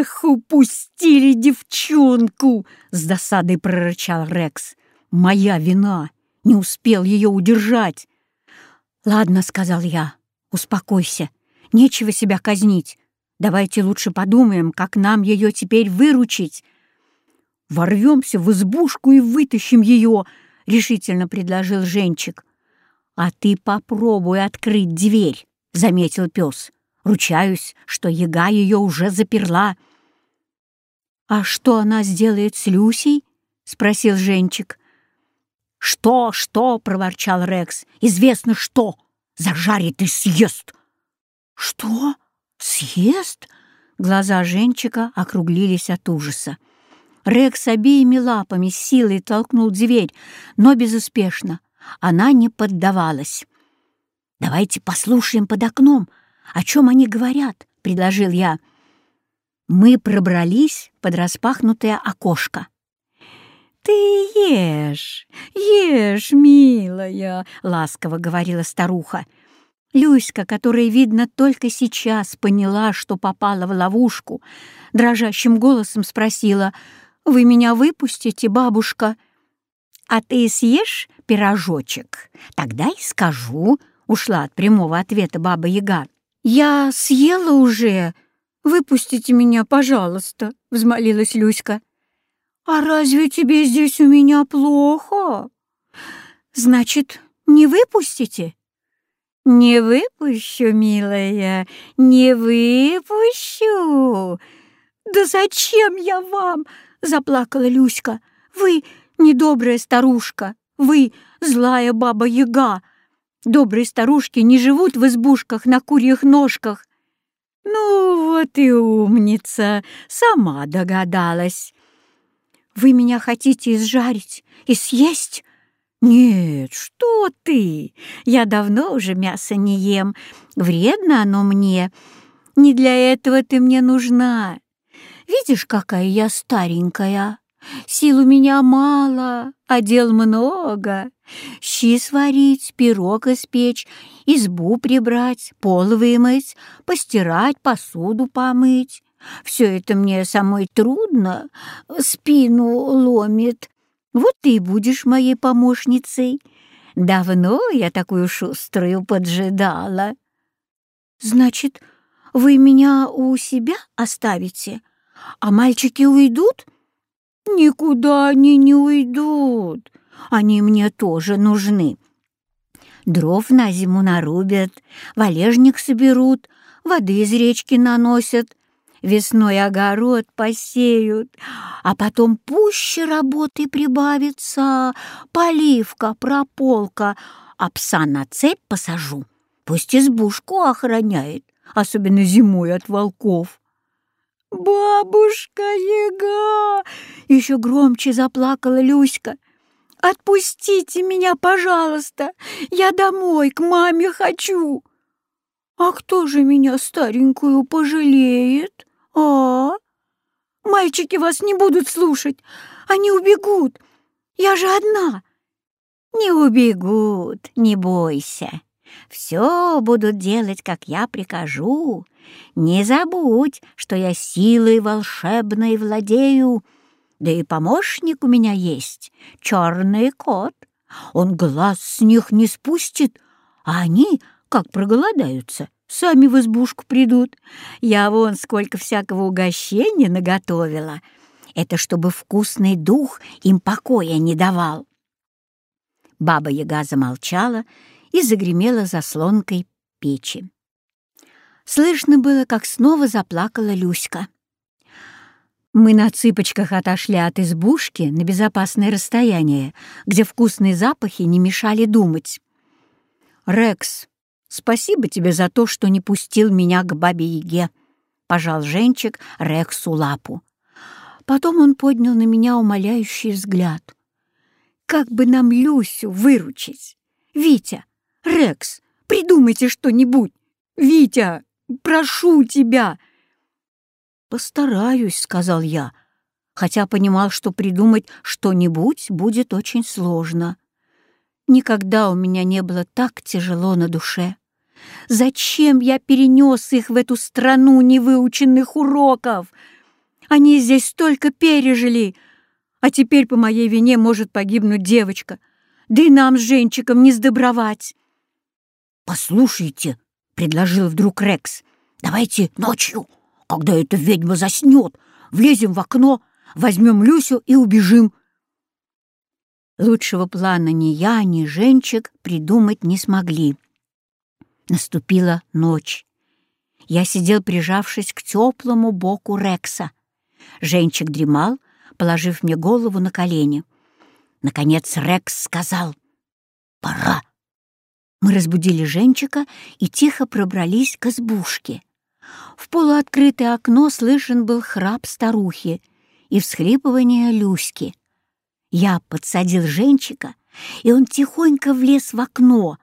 «Эх, упустили девчонку!» — с досадой прорычал Рекс. «Моя вина! Не успел ее удержать!» «Ладно», — сказал я, — «успокойся. Нечего себя казнить. Давайте лучше подумаем, как нам ее теперь выручить». «Ворвемся в избушку и вытащим ее», — решительно предложил Женчик. «А ты попробуй открыть дверь», — заметил пес. «Ручаюсь, что яга ее уже заперла». «А что она сделает с Люсей?» — спросил Женчик. «Что, что?» — проворчал Рекс. «Известно что! Зажарит и съест!» «Что? Съест?» Глаза Женчика округлились от ужаса. Рекс обеими лапами с силой толкнул дверь, но безуспешно. Она не поддавалась. «Давайте послушаем под окном, о чем они говорят», — предложил я. Мы пробрались под распахнутое окошко. «Ты ешь, ешь, милая», — ласково говорила старуха. Люська, которая, видно, только сейчас поняла, что попала в ловушку, дрожащим голосом спросила, «Вы меня выпустите, бабушка?» «А ты съешь пирожочек? Тогда и скажу», — ушла от прямого ответа баба Яга. «Я съела уже. Выпустите меня, пожалуйста», — взмолилась Люська. «А разве тебе здесь у меня плохо?» «Значит, не выпустите?» «Не выпущу, милая, не выпущу!» «Да зачем я вам?» — заплакала Люська. «Вы недобрая старушка, вы злая баба-яга. Добрые старушки не живут в избушках на курьих ножках». «Ну вот и умница, сама догадалась». «Вы меня хотите изжарить и съесть?» «Нет, что ты! Я давно уже мясо не ем. Вредно оно мне. Не для этого ты мне нужна. Видишь, какая я старенькая? Сил у меня мало, а дел много. Щи сварить, пирог испечь, избу прибрать, пол вымыть, постирать, посуду помыть. Все это мне самой трудно, спину ломит. Вот ты и будешь моей помощницей. Давно я такую шуструю поджидала. Значит, вы меня у себя оставите, а мальчики уйдут? Никуда они не уйдут. Они мне тоже нужны. Дров на зиму нарубят, валежник соберут, воды из речки наносят, Весной огород посеют, а потом пуще работы прибавится, поливка, прополка, а пса на цепь посажу. Пусть избушку охраняет, особенно зимой от волков. «Бабушка Яга!» — еще громче заплакала Люська. «Отпустите меня, пожалуйста! Я домой, к маме хочу!» «А кто же меня старенькую пожалеет?» «А? Мальчики вас не будут слушать, они убегут. Я же одна». «Не убегут, не бойся. Все будут делать, как я прикажу. Не забудь, что я силой волшебной владею. Да и помощник у меня есть, черный кот. Он глаз с них не спустит, а они, как проголодаются, сами в избушку придут. Я вон сколько всякого угощения наготовила. Это чтобы вкусный дух им покоя не давал. Баба-яга замолчала и загремела заслонкой печи. Слышно было, как снова заплакала Люська. Мы на цыпочках отошли от избушки на безопасное расстояние, где вкусные запахи не мешали думать. «Рекс, Спасибо тебе за то, что не пустил меня к бабе-яге», — пожал Женчик Рексу лапу. Потом он поднял на меня умоляющий взгляд. «Как бы нам Люсю выручить? Витя, Рекс, придумайте что-нибудь! Витя, прошу тебя!» «Постараюсь», — сказал я, хотя понимал, что придумать что-нибудь будет очень сложно. Никогда у меня не было так тяжело на душе. Зачем я перенес их в эту страну невыученных уроков? Они здесь столько пережили, а теперь по моей вине может погибнуть девочка, да и нам с Женчиком не сдобровать. «Послушайте», — предложил вдруг Рекс, — «давайте ночью, когда эта ведьма заснет, влезем в окно, возьмем Люсю и убежим». Лучшего плана ни я, ни Женчик придумать не смогли. Наступила ночь. Я сидел, прижавшись к теплому боку Рекса. Женчик дремал, положив мне голову на колени. Наконец Рекс сказал «Пора». Мы разбудили Женчика и тихо пробрались к избушке. В полуоткрытое окно слышен был храп старухи и всхлипывание Люськи. Я подсадил Женчика, и он тихонько влез в окно.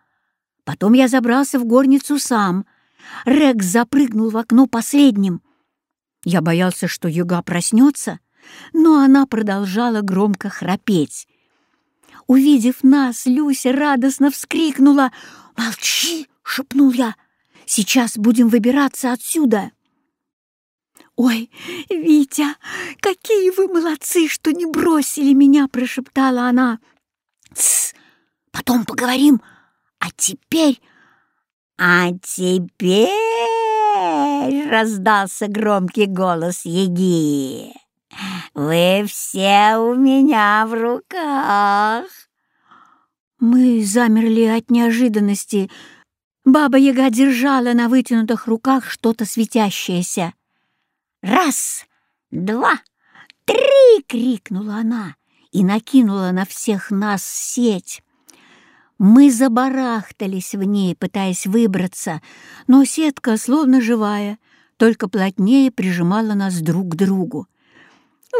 Потом я забрался в горницу сам. Рекс запрыгнул в окно последним. Я боялся, что юга проснется, но она продолжала громко храпеть. Увидев нас, Люся радостно вскрикнула. «Молчи!» — шепнул я. «Сейчас будем выбираться отсюда!» «Ой, Витя, какие вы молодцы, что не бросили меня!» — прошептала она. «Тсс, потом поговорим. А теперь...» «А теперь...» — раздался громкий голос Еги. «Вы все у меня в руках!» Мы замерли от неожиданности. Баба-яга держала на вытянутых руках что-то светящееся. «Раз, два, три!» — крикнула она и накинула на всех нас сеть. Мы забарахтались в ней, пытаясь выбраться, но сетка, словно живая, только плотнее прижимала нас друг к другу.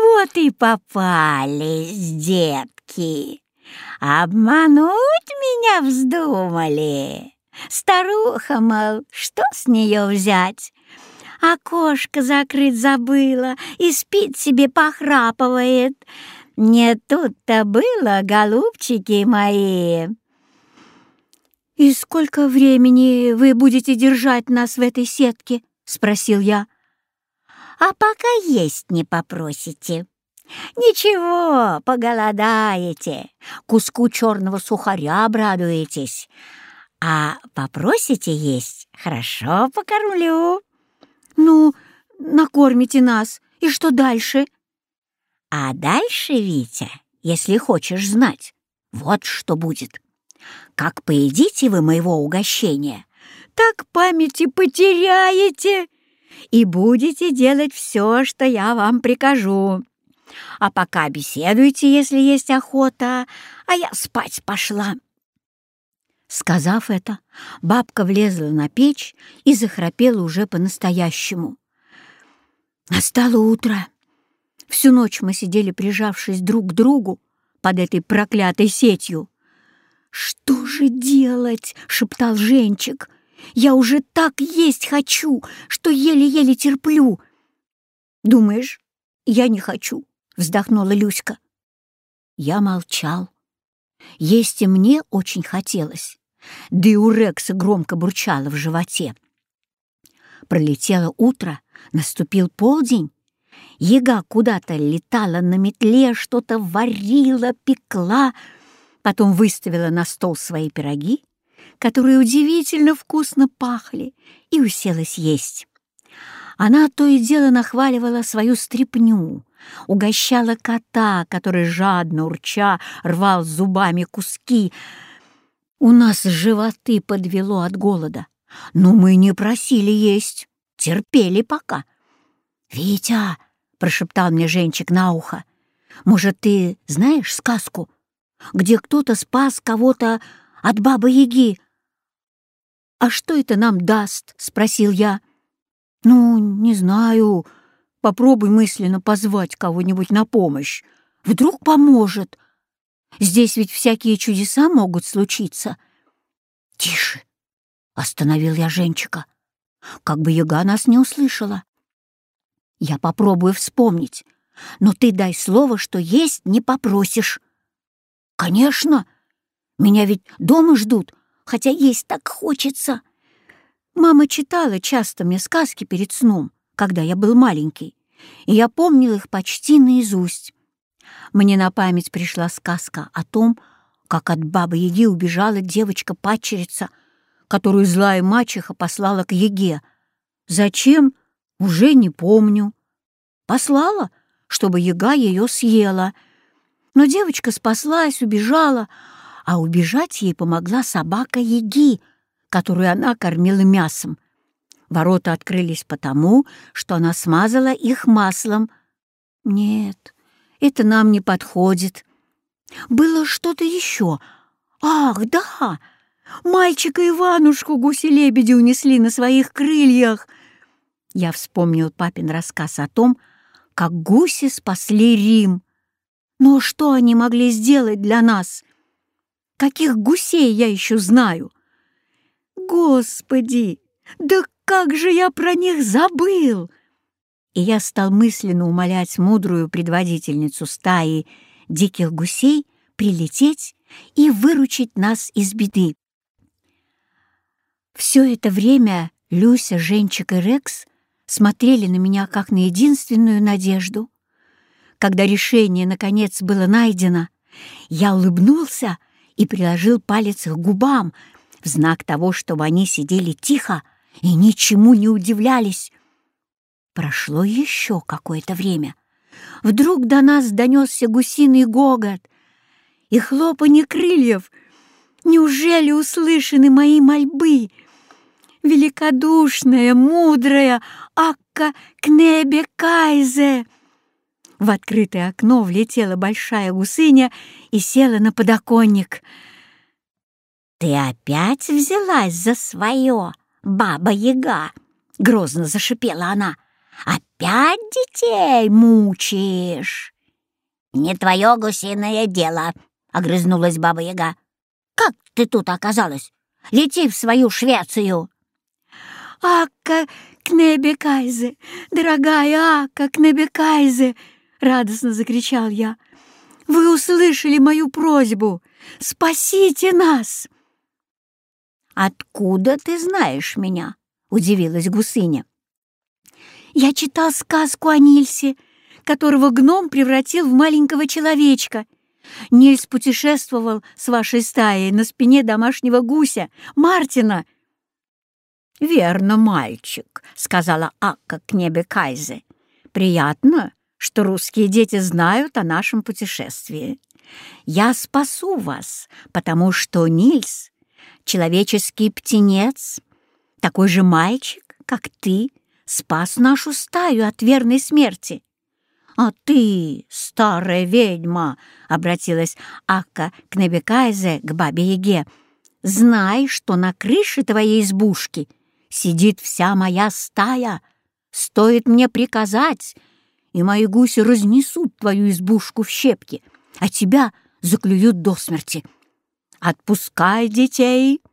«Вот и попались, детки! Обмануть меня вздумали! Старуха, мол, что с нее взять? окошко закрыть забыла и спит себе похрапывает. Не тут-то было, голубчики мои. «И сколько времени вы будете держать нас в этой сетке?» — спросил я. «А пока есть не попросите. Ничего, поголодаете, куску черного сухаря обрадуетесь. А попросите есть, хорошо покормлю». «Ну, накормите нас, и что дальше?» «А дальше, Витя, если хочешь знать, вот что будет. Как поедите вы моего угощения, так памяти потеряете и будете делать все, что я вам прикажу. А пока беседуйте, если есть охота, а я спать пошла». Сказав это, бабка влезла на печь и захрапела уже по-настоящему. Настало утро. Всю ночь мы сидели, прижавшись друг к другу под этой проклятой сетью. «Что же делать?» — шептал Женчик. «Я уже так есть хочу, что еле-еле терплю». «Думаешь, я не хочу?» — вздохнула Люська. Я молчал. Есть и мне очень хотелось, да и у Рекса громко бурчало в животе. Пролетело утро, наступил полдень. Яга куда-то летала на метле, что-то варила, пекла, потом выставила на стол свои пироги, которые удивительно вкусно пахли, и уселась есть. Она то и дело нахваливала свою стряпню, угощала кота, который жадно урча рвал зубами куски. У нас животы подвело от голода, но мы не просили есть, терпели пока. «Витя!» — прошептал мне Женчик на ухо. «Может, ты знаешь сказку, где кто-то спас кого-то от бабы-яги?» «А что это нам даст?» — спросил я. «Ну, не знаю», Попробуй мысленно позвать кого-нибудь на помощь. Вдруг поможет. Здесь ведь всякие чудеса могут случиться. Тише, остановил я Женчика. Как бы яга нас не услышала. Я попробую вспомнить, но ты дай слово, что есть не попросишь. Конечно, меня ведь дома ждут, хотя есть так хочется. Мама читала часто мне сказки перед сном когда я был маленький, и я помнил их почти наизусть. Мне на память пришла сказка о том, как от бабы-яги убежала девочка-падчерица, которую злая мачеха послала к яге. Зачем? Уже не помню. Послала, чтобы яга ее съела. Но девочка спаслась, убежала, а убежать ей помогла собака яги, которую она кормила мясом. Ворота открылись потому, что она смазала их маслом. Нет, это нам не подходит. Было что-то еще. Ах, да! Мальчика Иванушку гуси-лебеди унесли на своих крыльях. Я вспомнил папин рассказ о том, как гуси спасли Рим. Но что они могли сделать для нас? Каких гусей я еще знаю? Господи, да как же я про них забыл! И я стал мысленно умолять мудрую предводительницу стаи диких гусей прилететь и выручить нас из беды. Все это время Люся, Женчик и Рекс смотрели на меня как на единственную надежду. Когда решение, наконец, было найдено, я улыбнулся и приложил палец к губам в знак того, чтобы они сидели тихо, и ничему не удивлялись. Прошло еще какое-то время. Вдруг до нас донесся гусиный гогот и хлопанье крыльев. Неужели услышаны мои мольбы? Великодушная, мудрая Акка Кнебе Кайзе! В открытое окно влетела большая гусыня и села на подоконник. «Ты опять взялась за свое?» баба-яга!» — грозно зашипела она. «Опять детей мучаешь?» «Не твое гусиное дело!» — огрызнулась баба-яга. «Как ты тут оказалась? Лети в свою Швецию!» «Акка Кнебекайзе! Дорогая Акка Кнебекайзе!» — радостно закричал я. «Вы услышали мою просьбу! Спасите нас!» «Откуда ты знаешь меня?» — удивилась гусыня. «Я читал сказку о Нильсе, которого гном превратил в маленького человечка. Нильс путешествовал с вашей стаей на спине домашнего гуся, Мартина». «Верно, мальчик», — сказала Акка к небе Кайзе. «Приятно, что русские дети знают о нашем путешествии. Я спасу вас, потому что Нильс человеческий птенец, такой же мальчик, как ты, спас нашу стаю от верной смерти. «А ты, старая ведьма!» — обратилась Акка к Небекайзе, к бабе-яге. «Знай, что на крыше твоей избушки сидит вся моя стая. Стоит мне приказать, и мои гуси разнесут твою избушку в щепки, а тебя заклюют до смерти. Отпускай детей.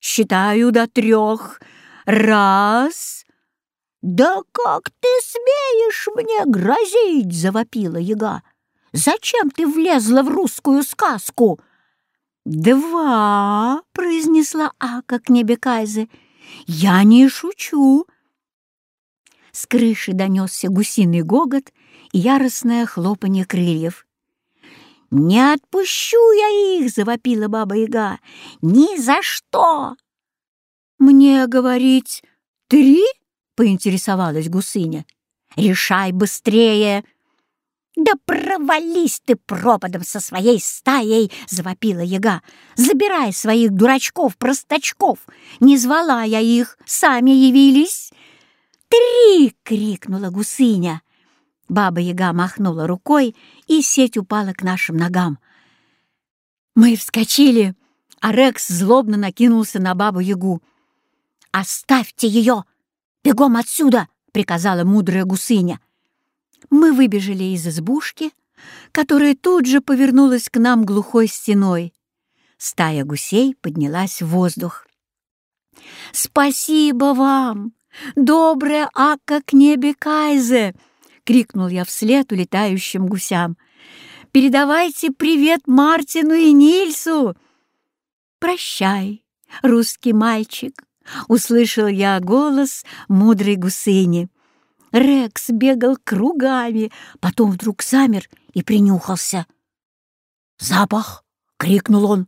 Считаю до трех. Раз. «Да как ты смеешь мне грозить?» — завопила яга. «Зачем ты влезла в русскую сказку?» «Два!» — произнесла Ака к небе Кайзе. «Я не шучу!» С крыши донесся гусиный гогот и яростное хлопанье крыльев. «Не отпущу я их!» — завопила Баба-Яга. «Ни за что!» «Мне говорить три?» — поинтересовалась гусыня. «Решай быстрее!» «Да провались ты пропадом со своей стаей!» — завопила яга. «Забирай своих дурачков-простачков! Не звала я их, сами явились!» «Три!» — крикнула гусыня. Баба-яга махнула рукой, и сеть упала к нашим ногам. Мы вскочили, а Рекс злобно накинулся на бабу-ягу. «Оставьте ее! Бегом отсюда!» — приказала мудрая гусыня. Мы выбежали из избушки, которая тут же повернулась к нам глухой стеной. Стая гусей поднялась в воздух. «Спасибо вам, добрая Ака к небе Кайзе!» крикнул я вслед улетающим гусям. «Передавайте привет Мартину и Нильсу!» «Прощай, русский мальчик!» — услышал я голос мудрой гусыни. Рекс бегал кругами, потом вдруг замер и принюхался. «Запах!» — крикнул он.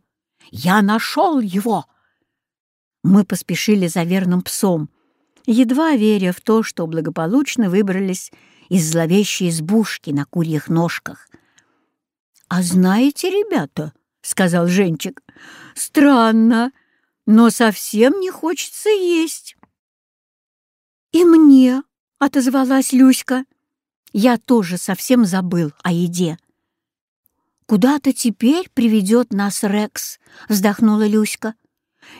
«Я нашел его!» Мы поспешили за верным псом, едва веря в то, что благополучно выбрались из зловещей избушки на курьих ножках. «А знаете, ребята, — сказал Женчик, — странно, но совсем не хочется есть». «И мне», — отозвалась Люська. «Я тоже совсем забыл о еде». «Куда-то теперь приведет нас Рекс», — вздохнула Люська.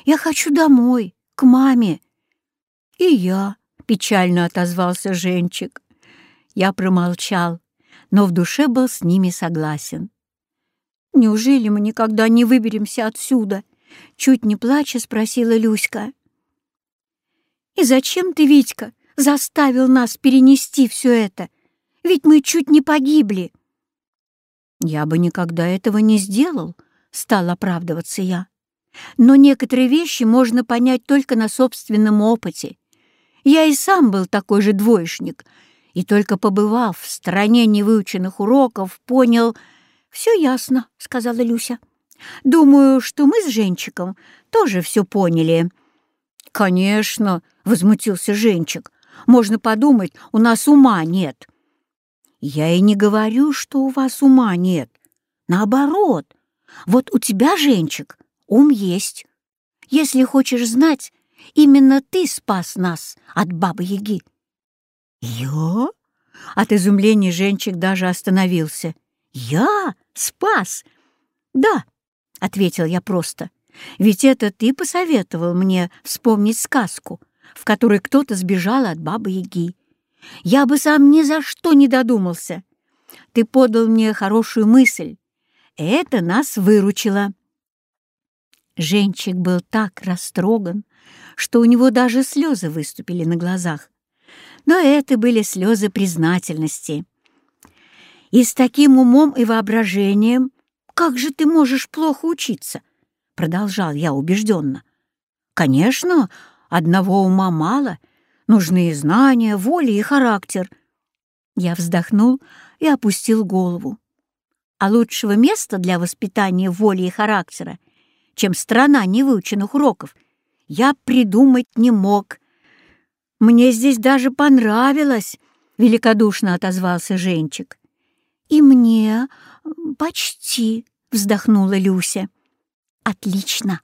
«Я хочу домой, к маме». «И я», — печально отозвался Женчик. Я промолчал, но в душе был с ними согласен. «Неужели мы никогда не выберемся отсюда?» Чуть не плача спросила Люська. «И зачем ты, Витька, заставил нас перенести все это? Ведь мы чуть не погибли!» «Я бы никогда этого не сделал», — стал оправдываться я. «Но некоторые вещи можно понять только на собственном опыте. Я и сам был такой же двоечник, и только побывав в стороне невыученных уроков, понял... «Все ясно», — сказала Люся. «Думаю, что мы с Женчиком тоже все поняли». «Конечно», — возмутился Женчик. «Можно подумать, у нас ума нет». «Я и не говорю, что у вас ума нет. Наоборот, вот у тебя, Женчик, ум есть. Если хочешь знать, именно ты спас нас от Бабы-Яги». «Я?» От изумления Женчик даже остановился. «Я? Спас?» «Да», — ответил я просто. «Ведь это ты посоветовал мне вспомнить сказку, в которой кто-то сбежал от Бабы-Яги. Я бы сам ни за что не додумался. Ты подал мне хорошую мысль. Это нас выручило. Женчик был так растроган, что у него даже слезы выступили на глазах. Но это были слезы признательности. И с таким умом и воображением как же ты можешь плохо учиться? Продолжал я убежденно. Конечно, одного ума мало — Нужны знания, воля и характер. Я вздохнул и опустил голову. А лучшего места для воспитания воли и характера, чем страна невыученных уроков, я придумать не мог. Мне здесь даже понравилось, — великодушно отозвался Женчик. «И мне почти», — вздохнула Люся. «Отлично.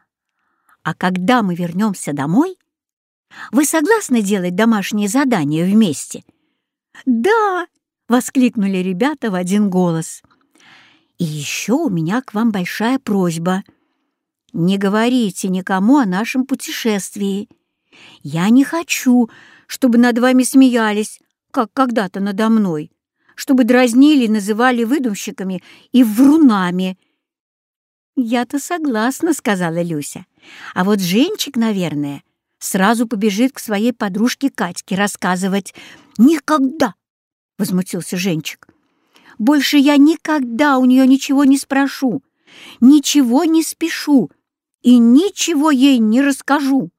А когда мы вернемся домой, вы согласны делать домашние задания вместе?» «Да!» — воскликнули ребята в один голос. «И еще у меня к вам большая просьба. Не говорите никому о нашем путешествии. Я не хочу, чтобы над вами смеялись, как когда-то надо мной, чтобы дразнили, называли выдумщиками и врунами». «Я-то согласна», — сказала Люся. «А вот Женчик, наверное, сразу побежит к своей подружке Катьке рассказывать. «Никогда!» — возмутился Женчик. «Больше я никогда у нее ничего не спрошу, ничего не спешу и ничего ей не расскажу».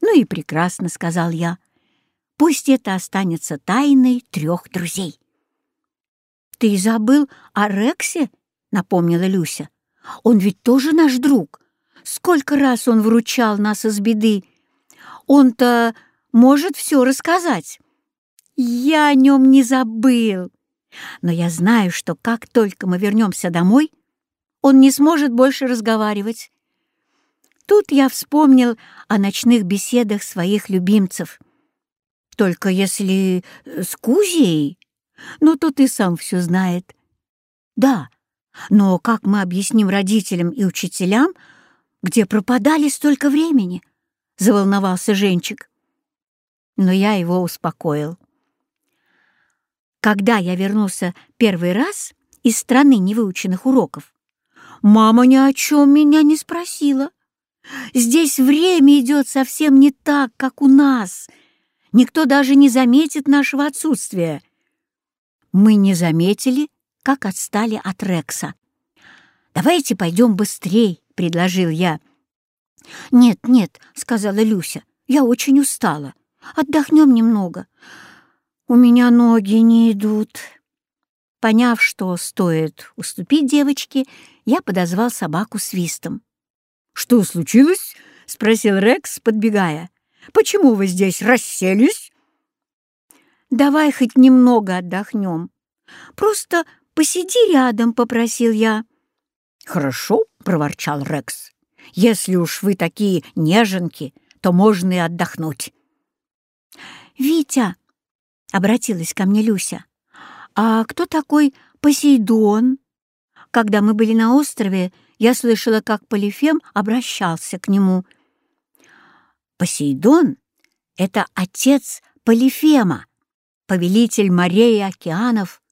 «Ну и прекрасно», — сказал я. «Пусть это останется тайной трех друзей». «Ты забыл о Рексе?» — напомнила Люся. «Он ведь тоже наш друг». Сколько раз он выручал нас из беды! Он-то может все рассказать. Я о нем не забыл. Но я знаю, что как только мы вернемся домой, он не сможет больше разговаривать. Тут я вспомнил о ночных беседах своих любимцев. Только если с Кузей, ну, то ты сам все знает. Да, но как мы объясним родителям и учителям, где пропадали столько времени?» — заволновался Женчик. Но я его успокоил. Когда я вернулся первый раз из страны невыученных уроков, мама ни о чем меня не спросила. Здесь время идет совсем не так, как у нас. Никто даже не заметит нашего отсутствия. Мы не заметили, как отстали от Рекса. «Давайте пойдем быстрей», предложил я. «Нет, нет», — сказала Люся, — «я очень устала. Отдохнем немного. У меня ноги не идут. Поняв, что стоит уступить девочке, я подозвал собаку свистом. «Что случилось?» — спросил Рекс, подбегая. «Почему вы здесь расселись?» «Давай хоть немного отдохнем. Просто посиди рядом», — попросил я. «Хорошо», — проворчал Рекс. «Если уж вы такие неженки, то можно и отдохнуть». «Витя», — обратилась ко мне Люся, «а кто такой Посейдон?» Когда мы были на острове, я слышала, как Полифем обращался к нему. Посейдон — это отец Полифема, повелитель морей и океанов,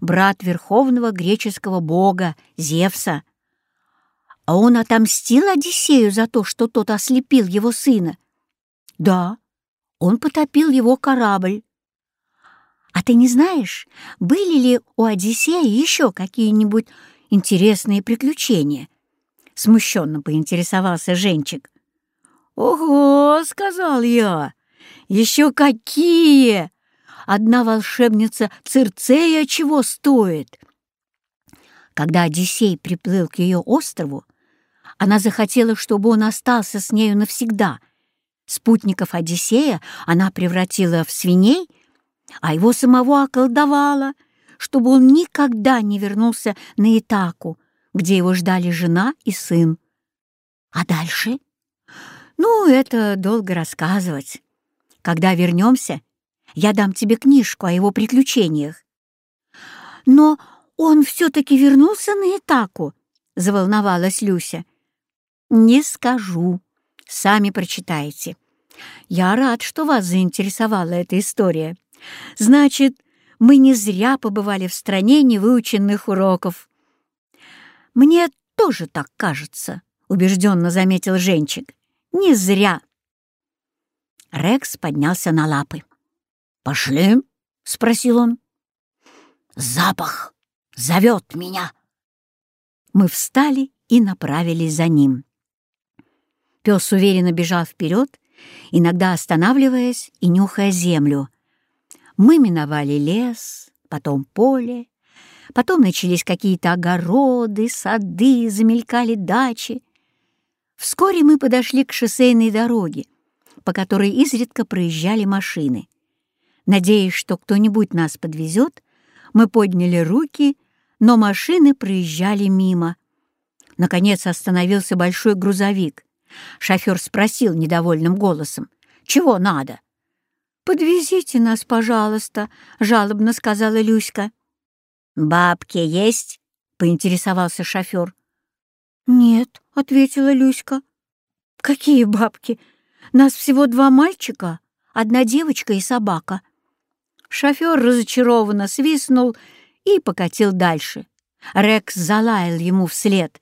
брат верховного греческого бога Зевса. А он отомстил Одиссею за то, что тот ослепил его сына. Да, он потопил его корабль. А ты не знаешь, были ли у Одиссея еще какие-нибудь интересные приключения?» Смущенно поинтересовался Женчик. «Ого!» — сказал я. «Еще какие! Одна волшебница Цирцея чего стоит?» Когда Одиссей приплыл к ее острову, она захотела, чтобы он остался с нею навсегда. Спутников Одиссея она превратила в свиней, а его самого околдовала — чтобы он никогда не вернулся на Итаку, где его ждали жена и сын. А дальше? Ну, это долго рассказывать. Когда вернемся, я дам тебе книжку о его приключениях. Но он все-таки вернулся на Итаку, заволновалась Люся. Не скажу, сами прочитаете. Я рад, что вас заинтересовала эта история. Значит, мы не зря побывали в стране невыученных уроков. «Мне тоже так кажется», — убежденно заметил Женчик. «Не зря». Рекс поднялся на лапы. «Пошли?» — спросил он. «Запах зовет меня». Мы встали и направились за ним. Пес уверенно бежал вперед, иногда останавливаясь и нюхая землю. Мы миновали лес, потом поле, потом начались какие-то огороды, сады, замелькали дачи. Вскоре мы подошли к шоссейной дороге, по которой изредка проезжали машины. Надеясь, что кто-нибудь нас подвезет, мы подняли руки, но машины проезжали мимо. Наконец остановился большой грузовик. Шофер спросил недовольным голосом, «Чего надо?» «Подвезите нас, пожалуйста», — жалобно сказала Люська. «Бабки есть?» — поинтересовался шофер. «Нет», — ответила Люська. «Какие бабки? Нас всего два мальчика, одна девочка и собака». Шофер разочарованно свистнул и покатил дальше. Рекс залаял ему вслед.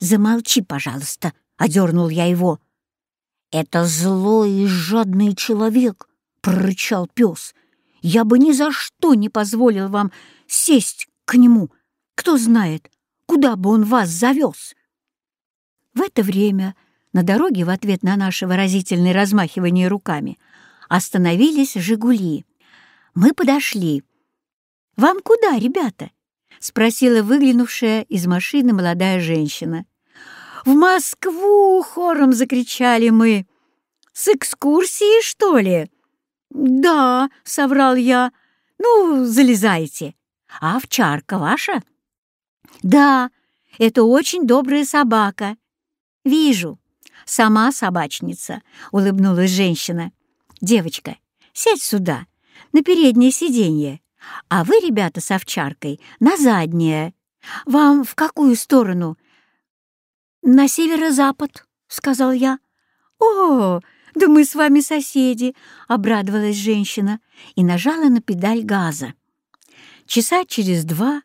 «Замолчи, пожалуйста», — одернул я его. «Это злой и жадный человек. — прорычал пес. «Я бы ни за что не позволил вам сесть к нему. Кто знает, куда бы он вас завез?» В это время на дороге в ответ на наше выразительное размахивание руками остановились «Жигули». Мы подошли. «Вам куда, ребята?» — спросила выглянувшая из машины молодая женщина. «В Москву!» — хором закричали мы. «С экскурсией, что ли?» «Да», — соврал я. «Ну, залезайте. А овчарка ваша?» «Да, это очень добрая собака». «Вижу. Сама собачница», — улыбнулась женщина. «Девочка, сядь сюда, на переднее сиденье, а вы, ребята, с овчаркой, на заднее. Вам в какую сторону?» «На северо-запад», — сказал я. «О, «Да мы с вами соседи!» — обрадовалась женщина и нажала на педаль газа. Часа через два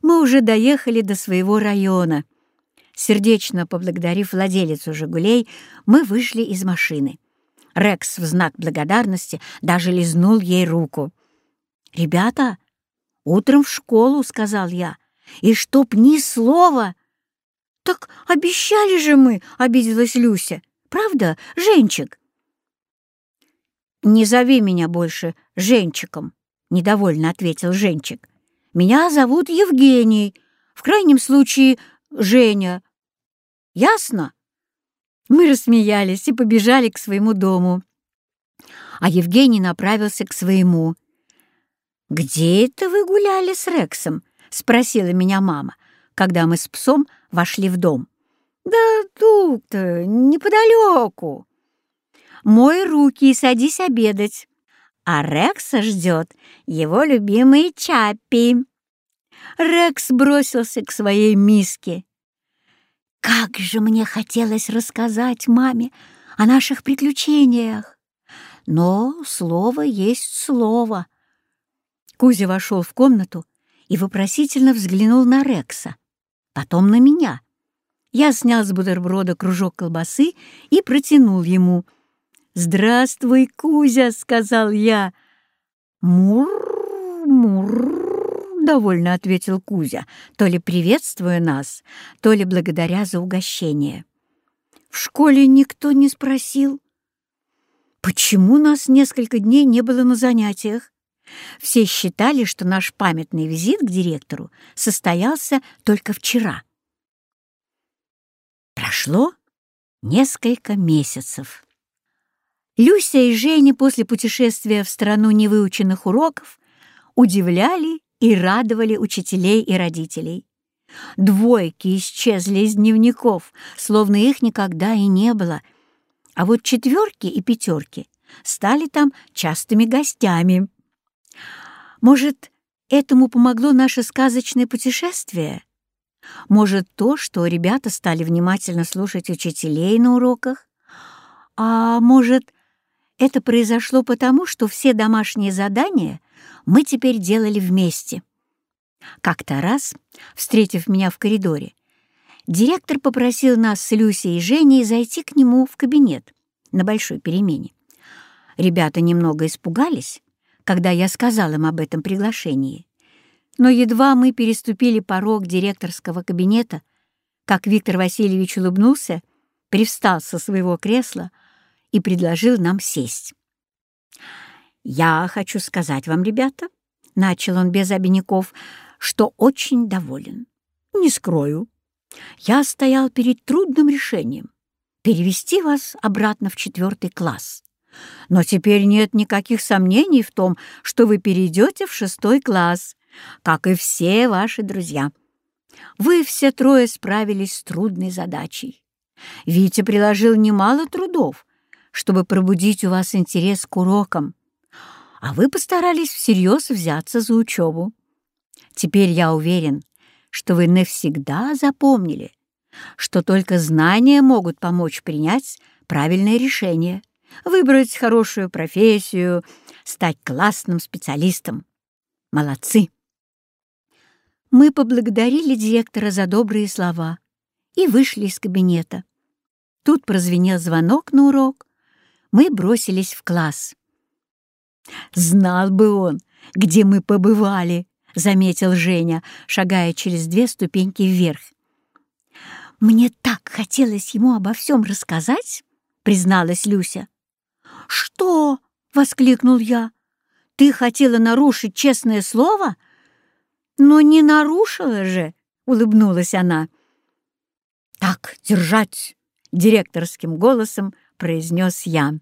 мы уже доехали до своего района. Сердечно поблагодарив владелицу «Жигулей», мы вышли из машины. Рекс в знак благодарности даже лизнул ей руку. «Ребята, утром в школу», — сказал я, — «и чтоб ни слова». «Так обещали же мы», — обиделась Люся. «Правда, Женчик?» «Не зови меня больше Женчиком», недовольно ответил Женчик. «Меня зовут Евгений, в крайнем случае Женя. Ясно?» Мы рассмеялись и побежали к своему дому. А Евгений направился к своему. «Где это вы гуляли с Рексом?» — спросила меня мама, когда мы с псом вошли в дом. «Да тут-то, неподалеку». «Мой руки и садись обедать». А Рекса ждет его любимый Чаппи. Рекс бросился к своей миске. Как же мне хотелось рассказать маме о наших приключениях! Но слово есть слово. Кузя вошел в комнату и вопросительно взглянул на Рекса, потом на меня. Я снял с бутерброда кружок колбасы и протянул ему. «Здравствуй, Кузя!» — сказал я. «Мур, мур!» — довольно ответил Кузя, то ли приветствуя нас, то ли благодаря за угощение. В школе никто не спросил, почему нас несколько дней не было на занятиях. Все считали, что наш памятный визит к директору состоялся только вчера. Прошло несколько месяцев. Люся и Женя после путешествия в страну невыученных уроков удивляли и радовали учителей и родителей. Двойки исчезли из дневников, словно их никогда и не было, а вот четверки и пятерки стали там частыми гостями. Может, этому помогло наше сказочное путешествие? Может, то, что ребята стали внимательно слушать учителей на уроках? А может, это произошло потому, что все домашние задания мы теперь делали вместе? Как-то раз, встретив меня в коридоре, директор попросил нас с Люсей и Женей зайти к нему в кабинет на большой перемене. Ребята немного испугались, когда я сказал им об этом приглашении. Но едва мы переступили порог директорского кабинета, как Виктор Васильевич улыбнулся, привстал со своего кресла и предложил нам сесть. «Я хочу сказать вам, ребята», — начал он без обиняков, «что очень доволен. Не скрою. Я стоял перед трудным решением — перевести вас обратно в четвертый класс. Но теперь нет никаких сомнений в том, что вы перейдете в шестой класс, как и все ваши друзья. Вы все трое справились с трудной задачей. Витя приложил немало трудов, чтобы пробудить у вас интерес к урокам, а вы постарались всерьез взяться за учебу. Теперь я уверен, что вы навсегда запомнили, что только знания могут помочь принять правильное решение — выбрать хорошую профессию, стать классным специалистом. Молодцы! Мы поблагодарили директора за добрые слова и вышли из кабинета. Тут прозвенел звонок на урок. Мы бросились в класс. «Знал бы он, где мы побывали», — заметил Женя, шагая через две ступеньки вверх. «Мне так хотелось ему обо всем рассказать», — призналась Люся. «Что?» — воскликнул я. «Ты хотела нарушить честное слово?» «Но не нарушила же!» — улыбнулась она. «Так держать!» — директорским голосом произнес я.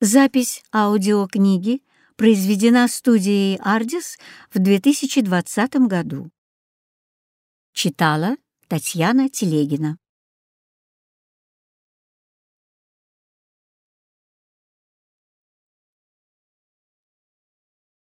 Запись аудиокниги произведена студией «Ардис» в 2020 году. Читала Татьяна Телегина.